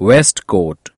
westcote